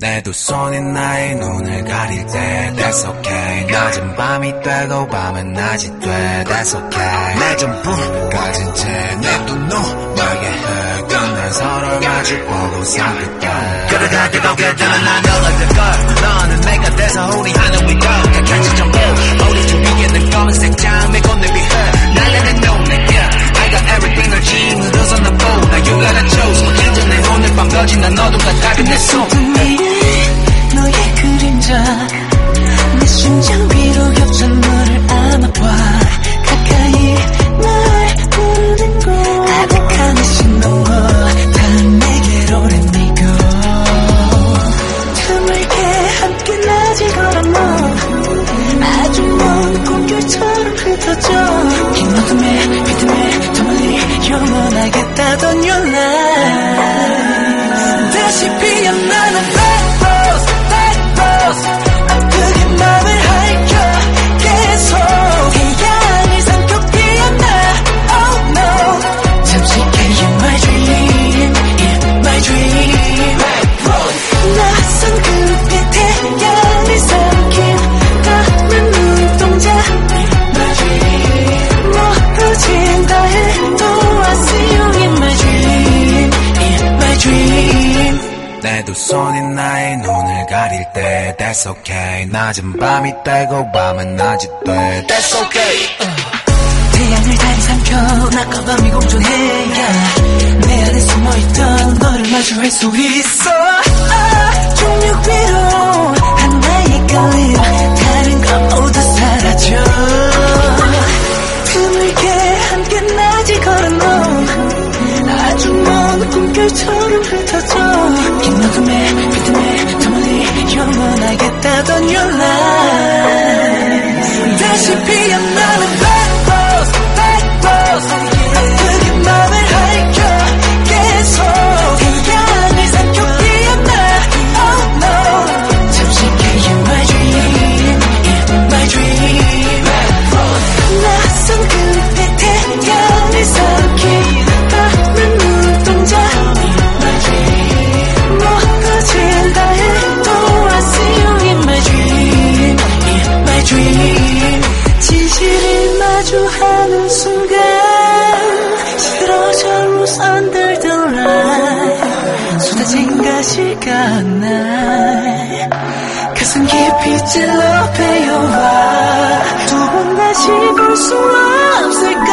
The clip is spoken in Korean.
내 두 손이 나의 눈을 가릴 때 That's okay 낮은 밤이 되고 밤은 낮이 돼 That's okay 내 전부까진 채내두 너에게 해 끝난 서로 마주보고 사귀다 그러다 뜨겁게 되는 난 너를 걸 너는 내가 돼서 우리 하늘 위로 객같이 전부 우리 중 위에는 검은색 장미 꽃잎이 흐 날리는 눈에 yeah I got everything 널 짐으로서 난 보고 나 you gotta choose 먹기 전에 오늘 밤 거진 난 어둠과 답이 내손 내 두 손이 나의 눈을 가릴 때 That's okay. 낮은 밤이 되고 밤은 낮이 돼. That's okay. 태양을 달이 삼켜 낮과 밤이 공존해. Yeah. 내 안에 숨어있던 너를 마주할 수 있어 먼 꿈결처럼 흩어져. 긴 어둠에 비틈에 더 멀리 영원하겠다던 연락 dream 진실을 마주하는 순간 쓰러져 lose under the light 쏟아진 가시가 날 가슴 깊이 찔러 베어와 두 번 다시 볼 수 없을까